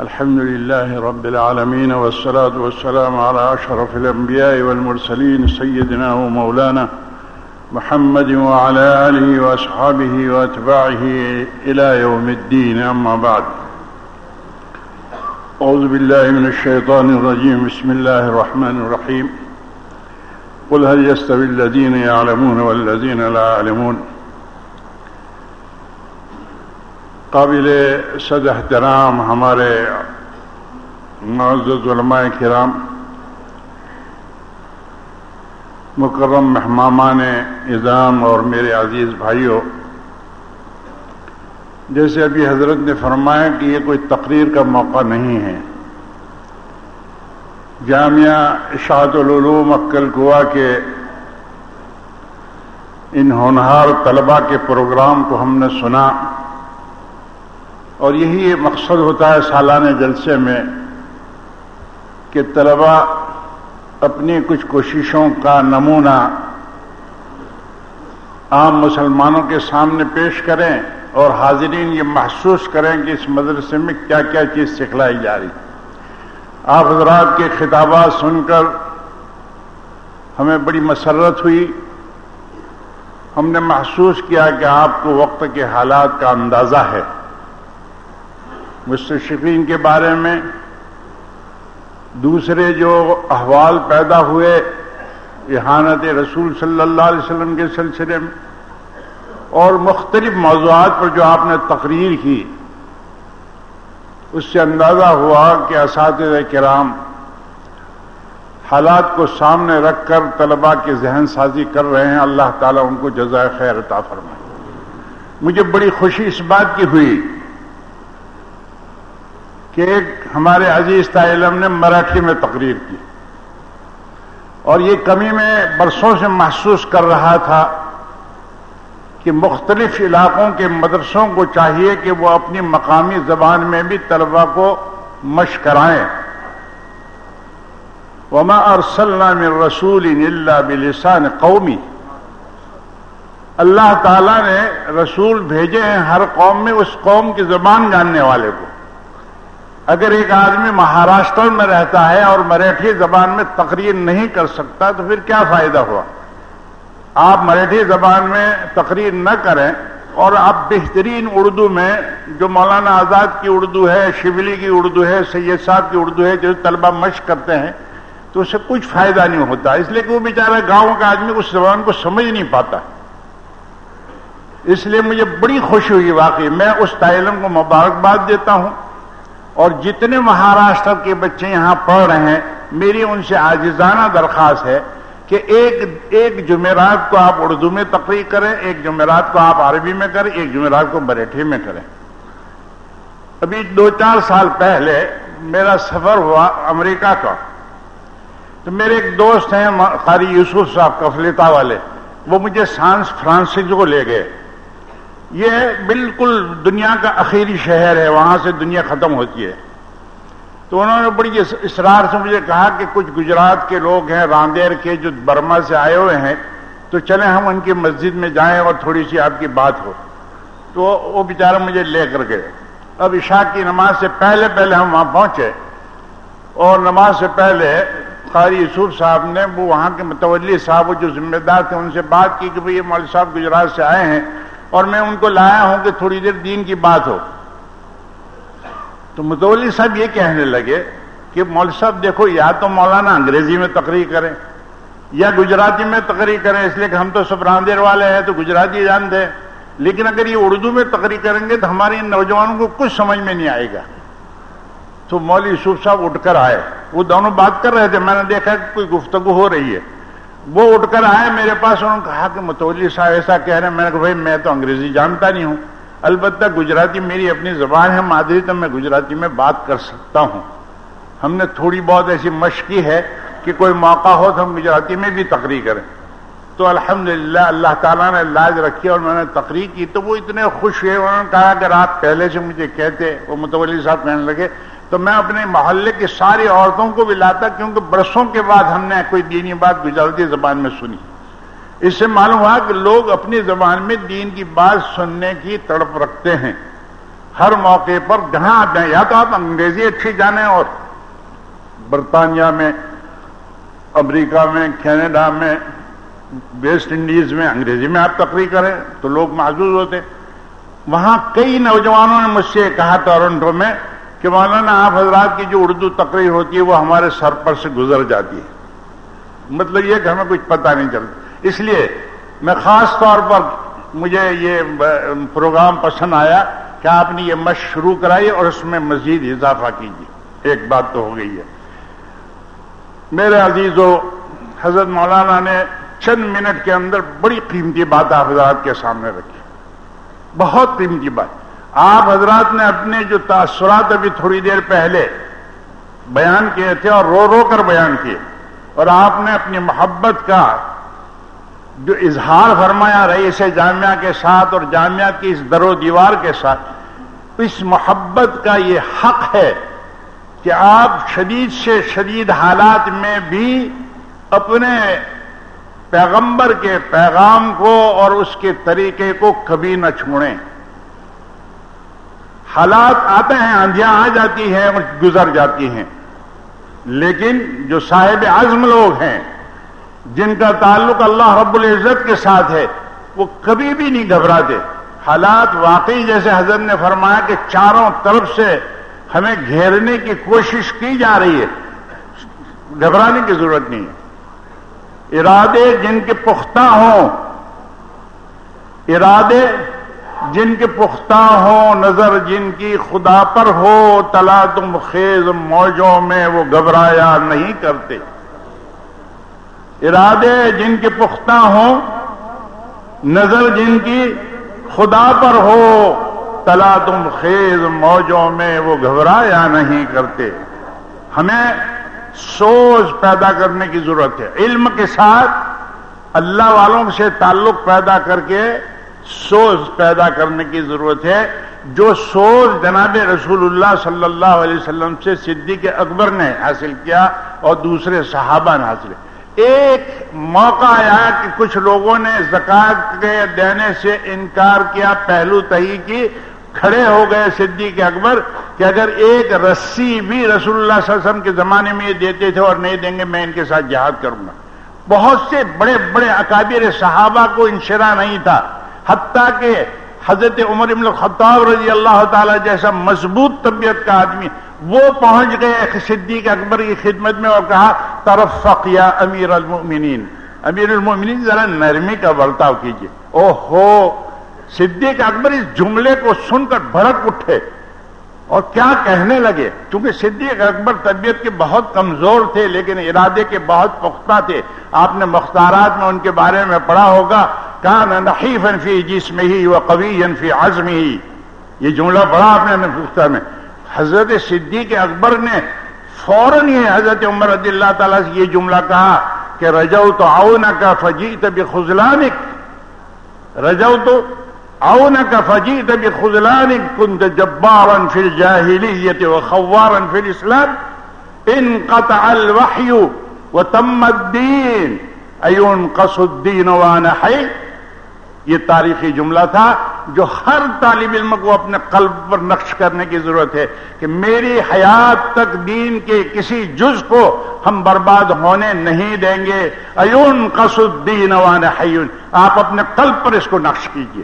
الحمد لله رب العالمين والصلاة والسلام على أشرف الأنبياء والمرسلين سيدنا ومولانا محمد وعلى آله وأصحابه وأتباعه إلى يوم الدين. أما بعد أعوذ بالله من الشيطان الرجيم. بسم الله الرحمن الرحيم. قل هل يستوي الذين يعلمون والذين لا يعلمون؟ قابل صد احترام ہمارے معزز علماء کرام، مکرم مہمان اظام اور میرے عزیز بھائیوں، جیسے ابھی حضرت نے فرمایا کہ یہ کوئی تقریر کا موقع نہیں ہے۔ جامعہ اشاعت العلوم اکل گوا کے ان ہونہار طلبہ کے پروگرام کو ہم نے سنا۔ اور یہی مقصد ہوتا ہے سالانہ جلسے میں کہ طلبا اپنی کچھ کوششوں کا نمونہ عام مسلمانوں کے سامنے پیش کریں اور حاضرین یہ محسوس کریں کہ اس مدرسے میں کیا کیا چیز سکھلائی جا رہی۔ آپ حضرات کے خطابات سن کر ہمیں بڑی مسرت ہوئی۔ ہم نے محسوس کیا کہ آپ کو وقت کے حالات کا اندازہ ہے۔ مستشقین کے بارے میں دوسرے جو احوال پیدا ہوئے احانت رسول صلی اللہ علیہ وسلم کے سلسلے میں اور مختلف موضوعات پر جو آپ نے تقریر کی، اس سے اندازہ ہوا کہ اساتذہ کرام حالات کو سامنے رکھ کر طلباء کے ذہن سازی کر رہے ہیں۔ اللہ تعالیٰ ان کو جزائے خیر عطا فرمائے۔ مجھے بڑی خوشی اس بات کی ہوئی کہ ایک ہمارے عزیز علم نے مراٹھی میں تقریر کی۔ اور یہ کمی میں برسوں سے محسوس کر رہا تھا کہ مختلف علاقوں کے مدرسوں کو چاہیے کہ وہ اپنی مقامی زبان میں بھی طلبا کو مشق کرائیں۔ وما ارسلنا من رسول اللہ بلسان قومی اللہ تعالی نے رسول بھیجے ہیں ہر قوم میں، اس قوم کی زبان جاننے والے کو۔ اگر ایک آدمی مہاراشٹر میں رہتا ہے اور مراٹھی زبان میں تقریر نہیں کر سکتا تو پھر کیا فائدہ ہوا؟ آپ مراٹھی زبان میں تقریر نہ کریں اور آپ بہترین اردو میں جو مولانا آزاد کی اردو ہے، شبلی کی اردو ہے، سید صاحب کی اردو ہے، جو طلبہ مشق کرتے ہیں، تو اسے کچھ فائدہ نہیں ہوتا۔ اس لیے کہ وہ بیچارہ گاؤں کا آدمی اس زبان کو سمجھ نہیں پاتا۔ اس لیے مجھے بڑی خوشی ہوئی واقعی۔ میں اس تعلم کو مبارکباد دیتا ہوں۔ اور جتنے مہاراشٹر کے بچے یہاں پڑھ رہے ہیں، میری ان سے عاجزانہ درخواست ہے کہ ایک ایک جمعرات کو آپ اردو میں تقریر کریں، ایک جمعرات کو آپ عربی میں کریں، ایک جمعرات کو مراٹھی میں کریں۔ ابھی دو چار سال پہلے میرا سفر ہوا امریکہ کا۔ تو میرے ایک دوست ہیں قاری یوسف صاحب کفلیتا والے، وہ مجھے سانس فرانسس کو لے گئے۔ یہ بالکل دنیا کا اخیری شہر ہے، وہاں سے دنیا ختم ہوتی ہے۔ تو انہوں نے بڑی اسرار سے مجھے کہا کہ کچھ گجرات کے لوگ ہیں، راندیر کے جو برما سے آئے ہوئے ہیں، تو چلیں ہم ان کی مسجد میں جائیں اور تھوڑی سی آپ کی بات ہو۔ تو وہ بیچارہ مجھے لے کر گئے۔ اب عشاء کی نماز سے پہلے پہلے ہم وہاں پہنچے۔ اور نماز سے پہلے قاری یوسف صاحب نے وہ وہاں کے متولی صاحب جو ذمہ دار تھے، ان سے بات کی کہ بھئی یہ مول صاحب گجرات سے آئے ہیں اور میں ان کو لایا ہوں کہ تھوڑی دیر دین کی بات ہو۔ تو متولی صاحب یہ کہنے لگے کہ مول صاحب دیکھو، یا تو مولانا انگریزی میں تقریر کریں یا گجراتی میں تقریر کریں، اس لیے کہ ہم تو سب راندیر والے ہیں، تو گجراتی جانتے ہیں لیکن اگر یہ اردو میں تقریر کریں گے تو ہمارے ان نوجوانوں کو کچھ سمجھ میں نہیں آئے گا۔ تو مول یوسف صاحب اٹھ کر آئے۔ وہ دونوں بات کر رہے تھے، میں نے دیکھا کہ کوئی گفتگو ہو رہی ہے۔ وہ اٹھ کر آئے میرے پاس انہوں نے کہا کہ متولی صاحب ایسا کہہ رہے ہیں، میں نے کہا بھائی، میں تو انگریزی جانتا نہیں ہوں۔ البتہ گجراتی میری اپنی زبان ہے، مادری، تو میں گجراتی میں بات کر سکتا ہوں۔ ہم نے تھوڑی بہت ایسی مشقی ہے کہ کوئی موقع ہو تو ہم گجراتی میں بھی تقریر کریں۔ تو الحمدللہ، اللہ تعالیٰ نے لاج رکھی اور میں نے تقریر کی۔ تو وہ اتنے خوش ہوئے، انہوں نے کہا کہ آپ پہلے سے مجھے کہتے، وہ متولی صاحب کہنے لگے تو میں اپنے محلے کی ساری عورتوں کو بھی لاتا، کیونکہ برسوں کے بعد ہم نے کوئی دینی بات گجراتی زبان میں سنی۔ اس سے معلوم ہوا کہ لوگ اپنی زبان میں دین کی بات سننے کی تڑپ رکھتے ہیں۔ ہر موقع پر جہاں آپ جائیں یا تو آپ انگریزی اچھی جانیں اور برطانیہ میں، امریکہ میں، کینیڈا میں، ویسٹ انڈیز میں، انگریزی میں آپ تقریر کریں تو لوگ معذور ہوتے۔ وہاں کئی نوجوانوں نے مجھ سے کہا ٹورنٹو میں کہ مولانا، آپ حضرات کی جو اردو تقریر ہوتی ہے، وہ ہمارے سر پر سے گزر جاتی ہے۔ مطلب یہ کہ ہمیں کچھ پتہ نہیں چلتا۔ اس لیے میں خاص طور پر مجھے یہ پروگرام پسند آیا کہ آپ نے یہ مشق شروع کرائی اور اس میں مزید اضافہ کیجیے۔ ایک بات تو ہو گئی ہے۔ میرے عزیزو، حضرت مولانا نے چند منٹ کے اندر بڑی قیمتی بات آپ حضرات کے سامنے رکھی۔ بہت قیمتی بات۔ آپ حضرات نے اپنے جو تاثرات ابھی تھوڑی دیر پہلے بیان کیے تھے اور رو رو کر بیان کیے، اور آپ نے اپنی محبت کا جو اظہار فرمایا رئیس جامعہ کے ساتھ اور جامعہ کی اس در و دیوار کے ساتھ، اس محبت کا یہ حق ہے کہ آپ شدید سے شدید حالات میں بھی اپنے پیغمبر کے پیغام کو اور اس کے طریقے کو کبھی نہ چھوڑیں۔ حالات آتے ہیں آندیاں آ جاتی ہیں اور گزر جاتی ہیں۔ لیکن جو صاحب عزم لوگ ہیں، جن کا تعلق اللہ رب العزت کے ساتھ ہے، وہ کبھی بھی نہیں گھبراتے۔ حالات واقعی جیسے حضرت نے فرمایا کہ چاروں طرف سے ہمیں گھیرنے کی کوشش کی جا رہی ہے۔ گھبرانے کی ضرورت نہیں۔ ہے ارادے جن کے پختہ ہوں، ارادے جن کے پختہ ہوں نظر، جن کی خدا پر ہو تلا تم خیز موجوں میں وہ گھبرایا نہیں کرتے۔ ارادے جن کے پختہ ہوں، نظر جن کی خدا پر ہو تلا تم خیز موجوں میں وہ گھبرایا نہیں کرتے۔ ہمیں سوچ پیدا کرنے کی ضرورت ہے۔ علم کے ساتھ اللہ والوں سے تعلق پیدا کر کے سوچ پیدا کرنے کی ضرورت ہے، جو سوچ جناب رسول اللہ صلی اللہ علیہ وسلم سے صدیق اکبر نے حاصل کیا اور دوسرے صحابہ نے حاصل کیا۔ ایک موقع آیا کہ کچھ لوگوں نے زکات کے دینے سے انکار کیا، پہلو تہی کی، کھڑے ہو گئے صدیق اکبر کہ اگر ایک رسی بھی رسول اللہ صلی اللہ علیہ وسلم کے زمانے میں یہ دیتے تھے اور نہیں دیں گے، میں ان کے ساتھ جہاد کروں گا۔ بہت سے بڑے بڑے اکابر صحابہ کو انشرا نہیں تھا۔ حتیٰ کہ حضرت عمر ابن الخطاب رضی اللہ تعالی جیسا مضبوط طبیعت کا آدمی وہ پہنچ گئے صدیق اکبر کی خدمت میں اور کہا ترفق یا امیر المؤمنین. امیر المؤمنین ذرا نرمی کا برتاؤ کیجیے او ہو صدیق اکبر اس جملے کو سن کر بھڑک اٹھے اور کیا کہنے لگے؟ کیونکہ صدیق اکبر طبیعت کے بہت کمزور تھے لیکن ارادے کے بہت پختہ تھے۔ آپ نے مختارات میں ان کے بارے میں پڑھا ہوگا۔ كان نحيفا في جسمه وقويا في عزمه. یہ جملہ بڑا آپ نے ہمیں پوچھتا میں حضرت صدیق اکبر نے فوراً یہ حضرت عمر رضی اللہ تعالیٰ سے یہ جملہ کہا کہ رجو تو آؤ نہ کا فجی تب خزلانک رجو تو آؤ نہ کا فجی تب خزلانک کند جبار فل جاہلیت ان قطع الوحی و الدین ایون قص الدین وأنا حی یہ تاریخی جملہ تھا جو ہر طالب علم کو اپنے قلب پر نقش کرنے کی ضرورت ہے کہ میری حیات تک دین کے کسی جز کو ہم برباد ہونے نہیں دیں گے۔ ایون قصد دین وان حیون۔ آپ اپنے قلب پر اس کو نقش کیجیے۔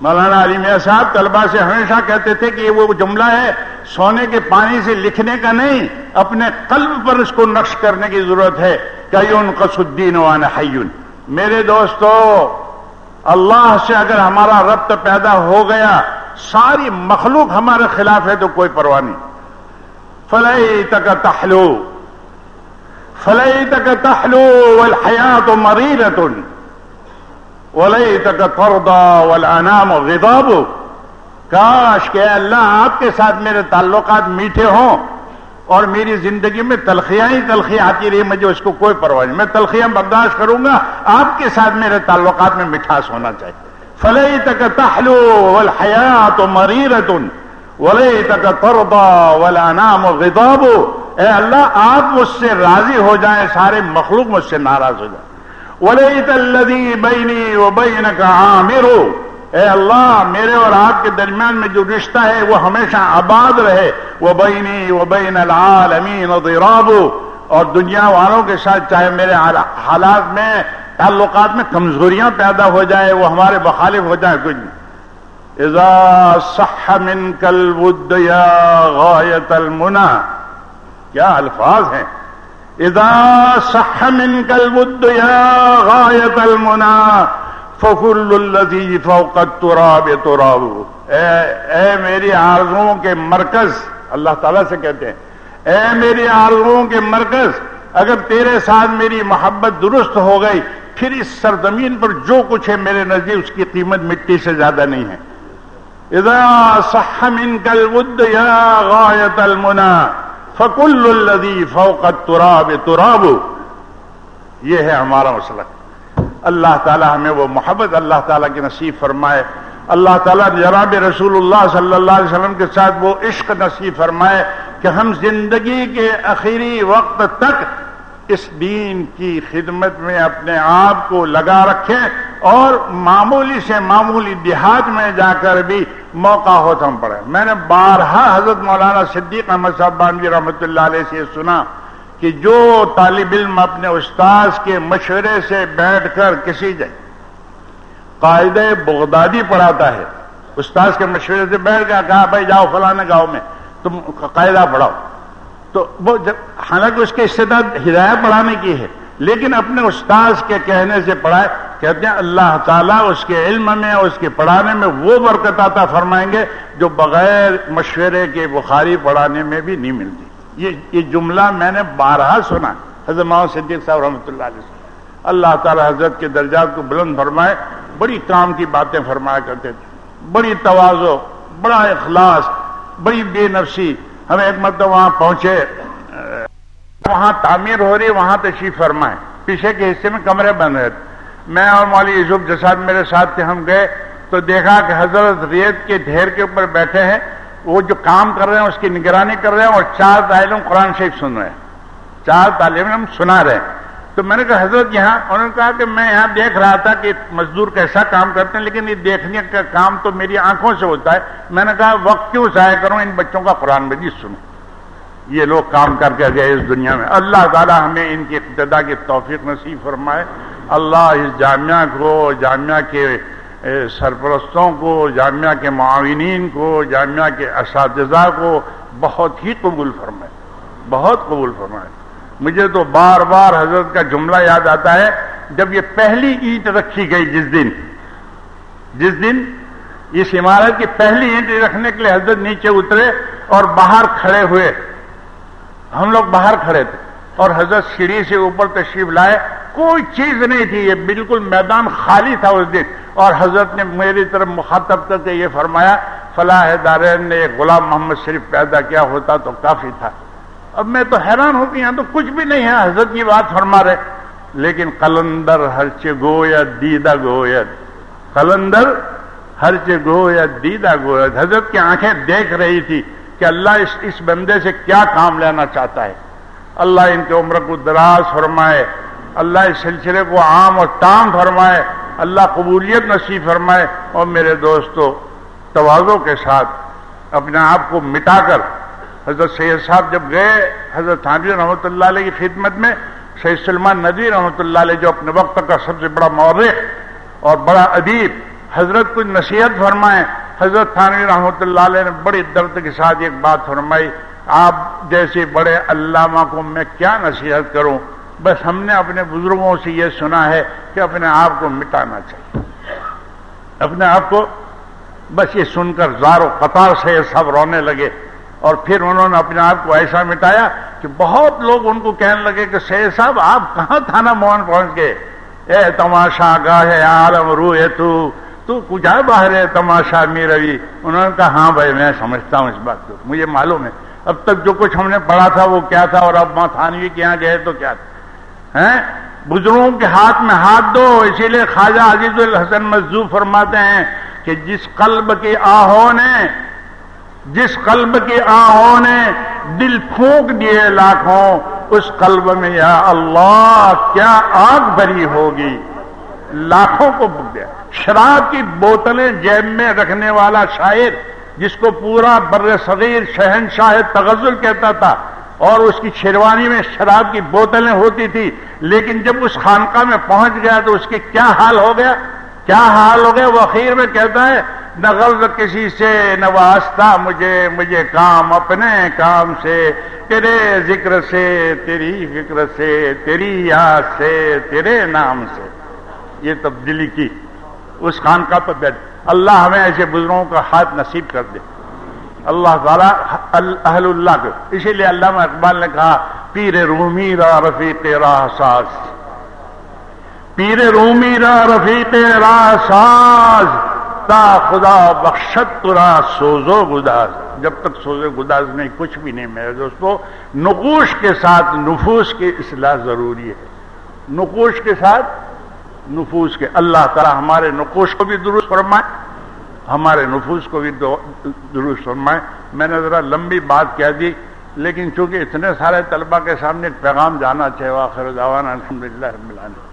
مولانا علی میاں صاحب طلبا سے ہمیشہ کہتے تھے کہ یہ وہ جملہ ہے، سونے کے پانی سے لکھنے کا نہیں، اپنے قلب پر اس کو نقش کرنے کی ضرورت ہے۔ ان قصدین وان حیون۔ میرے دوستو اللہ سے اگر ہمارا ربط پیدا ہو گیا، ساری مخلوق ہمارے خلاف ہے تو کوئی پرواہ نہیں۔ فلئی تک تحلو فلئی تک تحلو والحیات مریض ولی تک فردا والانام غضاب۔ کاش کہ اللہ آپ کے ساتھ میرے تعلقات میٹھے ہوں۔ اور میری زندگی میں تلخیاں ہی تلخیاں آتی رہی، مجھے اس کو کوئی پرواہ نہیں۔ میں تلخیاں برداشت کروں گا، آپ کے ساتھ میرے تعلقات میں مٹھاس ہونا چاہیے۔ فلئی تک تحلو والحیات مریرت ولی تک تردا والانام غضاب۔ اے اللہ، آپ مجھ سے راضی ہو جائیں، سارے مخلوق مجھ سے ناراض ہو جائیں۔ ولیت الذي بيني وبينك عامر اے اللہ، میرے اور آپ کے درمیان میں جو رشتہ ہے، وہ ہمیشہ آباد رہے۔ وہ بینی وہ بین العالمین و اور دنیا والوں کے ساتھ، چاہے میرے حالات میں، تعلقات میں کمزوریاں پیدا ہو جائے وہ ہمارے مخالف ہو جائے کچھ نہیں۔ اذا صح من کل یا غایت المنا کیا الفاظ ہیں؟ اذا صح من کل یا غایت المنا فکل الزی فوقت تراب تراب۔ اے اے میری آرزوں کے مرکز، اللہ تعالیٰ سے کہتے ہیں، اے میری آرزوں کے مرکز، اگر تیرے ساتھ میری محبت درست ہو گئی، پھر اس سرزمین پر جو کچھ ہے میرے نزدیک، اس کی قیمت مٹی سے زیادہ نہیں ہے۔ اذا صح من کل ود یا غایت المنا فکل الزی فوقت تراب تراب۔ یہ ہے ہمارا مسئلہ۔ اللہ تعالیٰ ہمیں وہ محبت اللہ تعالیٰ کی نصیب فرمائے۔ اللہ تعالیٰ جناب رسول اللہ صلی اللہ علیہ وسلم کے ساتھ وہ عشق نصیب فرمائے کہ ہم زندگی کے اخیری وقت تک اس دین کی خدمت میں اپنے آپ کو لگا رکھیں اور معمولی سے معمولی دیہات میں جا کر بھی موقع ہو تو ہم پڑے میں نے بارہا حضرت مولانا صدیق احمد صاحب بانوی رحمۃ اللہ علیہ سے سنا۔ کہ جو طالب علم اپنے استاذ کے مشورے سے بیٹھ کر کسی جگہ قاعدہ بغدادی پڑھاتا ہے، استاذ کے مشورے سے بیٹھ کر کہا، بھائی جاؤ فلانے گاؤں میں، تم قاعدہ پڑھاؤ۔ تو وہ جب، حالانکہ اس کے استعداد ہدایت پڑھانے کی ہے، لیکن اپنے استاذ کے کہنے سے پڑھائے، کہتے ہیں، اللہ تعالیٰ اس کے علم میں، اس کے پڑھانے میں وہ برکت آتا فرمائیں گے جو بغیر مشورے کے بخاری پڑھانے میں بھی نہیں ملتی۔ یہ جملہ میں نے بارہا سنا، حضرت محمد صدیق صاحب رحمۃ اللہ علیہ اللہ تعالی حضرت کے درجات کو بلند فرمائے، بڑی کام کی باتیں فرمایا کرتے تھے۔ بڑی توازو بڑا اخلاص، بڑی بے نفسی ہم ایک مطلب وہاں پہنچے، وہاں تعمیر ہو رہی وہاں تشریف فرمائے۔ پیچھے کے حصے میں کمرے بند رہے میں اور مولی یوسف جساد میرے ساتھ تھے، ہم گئے تو دیکھا کہ حضرت ریت کے ڈھیر کے اوپر بیٹھے ہیں۔ وہ جو کام کر رہے ہیں، اس کی نگرانی کر رہے ہیں اور چار تعلیم قرآن شریف سن رہے ہیں۔ چار تعلیم ہم سنا رہے ہیں۔ تو میں نے کہا، حضرت یہاں انہوں نے کہا کہ میں یہاں دیکھ رہا تھا کہ مزدور کیسا کام کرتے ہیں، لیکن یہ دیکھنے کا کام تو میری آنکھوں سے ہوتا ہے۔ میں نے کہا، وقت کیوں ضائع کروں؟ ان بچوں کا قرآن مجید سنو یہ لوگ کام کر کے گئے اس دنیا میں۔ اللہ تعالیٰ ہمیں ان کی ابتدا کی توفیق نصیب فرمائے۔ اللہ اس جامعہ کو، جامعہ کے سرپرستوں کو، جامعہ کے معاونین کو، جامعہ کے اساتذہ کو بہت ہی قبول فرمائے، بہت قبول فرمائے۔ مجھے تو بار بار حضرت کا جملہ یاد آتا ہے، جب یہ پہلی اینٹ رکھی گئی جس دن جس دن اس عمارت کی پہلی اینٹ رکھنے کے لیے حضرت نیچے اترے اور باہر کھڑے ہوئے۔ ہم لوگ باہر کھڑے تھے اور حضرت سیڑھی سے اوپر تشریف لائے۔ کوئی چیز نہیں تھی، یہ بالکل میدان خالی تھا اس دن۔ اور حضرت نے میری طرف مخاطب کر کے یہ فرمایا، فلاح دارین نے غلام محمد شریف پیدا کیا ہوتا تو کافی تھا۔ اب میں تو حیران ہو کہ یہاں تو کچھ بھی نہیں ہے، حضرت کی بات فرما رہے۔ لیکن قلندر ہرچ گو یا دیدہ گویت قلندر ہرچ گو یا دیدہ گویت حضرت کی آنکھیں دیکھ رہی تھی کہ اللہ اس اس بندے سے کیا کام لینا چاہتا ہے۔ اللہ ان کے عمر کو دراز فرمائے۔ اللہ اس سلسلے کو عام اور تام فرمائے، اللہ قبولیت نصیب فرمائے اور میرے دوستو، توازوں کے ساتھ اپنے آپ کو مٹا کر، حضرت سید صاحب جب گئے، حضرت تھانوی رحمۃ اللہ علیہ کی خدمت میں، سید سلمان ندوی رحمۃ اللہ علیہ جو اپنے وقت کا سب سے بڑا مورخ اور بڑا ادیب، حضرت کچھ نصیحت فرمائے۔ حضرت تھانوی رحمۃ اللہ علیہ نے بڑی درد کے ساتھ ایک بات فرمائی، آپ جیسے بڑے علامہ کو میں کیا نصیحت کروں؟ بس ہم نے اپنے بزرگوں سے یہ سنا ہے کہ اپنے آپ کو مٹانا چاہیے۔ اپنے آپ کو بس یہ سن کر زار و قطار سے یہ سب رونے لگے اور پھر انہوں نے اپنے آپ کو ایسا مٹایا کہ بہت لوگ ان کو کہنے لگے کہ سید صاحب، آپ کہاں تھانہ موہن پہنچ گئے؟ اے تماشا گاہ عالم رو ہے تو تو کچھ باہر ہے تماشا میروی انہوں نے کہا ہاں بھائی، میں سمجھتا ہوں اس بات کو، مجھے معلوم ہے۔ اب تک جو کچھ ہم نے پڑھا تھا وہ کیا تھا اور اب ماں تھانوی کے یہاں گئے تو کیا تھا؟ بزرگوں کے ہاتھ میں ہاتھ دو، اسی لیے خواجہ عزیز الحسن مزدو فرماتے ہیں کہ جس قلب کی آہوں نے، جس قلب کی آہوں نے دل پھونک دیے لاکھوں، اس قلب میں یا اللہ کیا آگ بری ہوگی؟ لاکھوں کو شراب کی بوتلیں جیب میں رکھنے والا شاعر، جس کو پورا بر صغیر شہنشاہ تغزل کہتا تھا اور اس کی شیروانی میں شراب کی بوتلیں ہوتی تھی، لیکن جب اس خانقاہ میں پہنچ گیا تو اس کے کیا حال ہو گیا؟ کیا حال ہو گیا؟ وہ اخیر میں کہتا ہے، نہ غلط کسی سے، نہ واسطہ مجھے مجھے کام، اپنے کام سے، تیرے ذکر سے، تیری فکر سے، تیری یاد سے، تیرے نام سے۔ یہ تبدیلی کی۔ اس خانقاہ پر بیٹھ۔ اللہ ہمیں ایسے بزرگوں کا ہاتھ نصیب کر دے۔ اللہ تعالیٰ اہل اللہ کو اسی لیے علامہ اقبال نے کہا، پیر رومی را رفیق راہ ساز۔ پیر رومی را رفیق راہ ساز۔ تا خدا بخشت ترا سوزو گداز۔ جب تک سوزو گداز نہیں، کچھ بھی نہیں میرے دوستو، نقوش کے ساتھ نفوس کی اصلاح ضروری ہے۔ نقوش کے ساتھ نفوس کے۔ اللہ تعالیٰ ہمارے نقوش کو بھی درست فرمائے۔ ہمارے نفوس کو بھی درست فرمائیں۔ میں نے ذرا لمبی بات کہہ دی، لیکن چونکہ اتنے سارے طلبہ کے سامنے ایک پیغام جانا چاہے آخر دعوانا الحمد للہ رب العالمین۔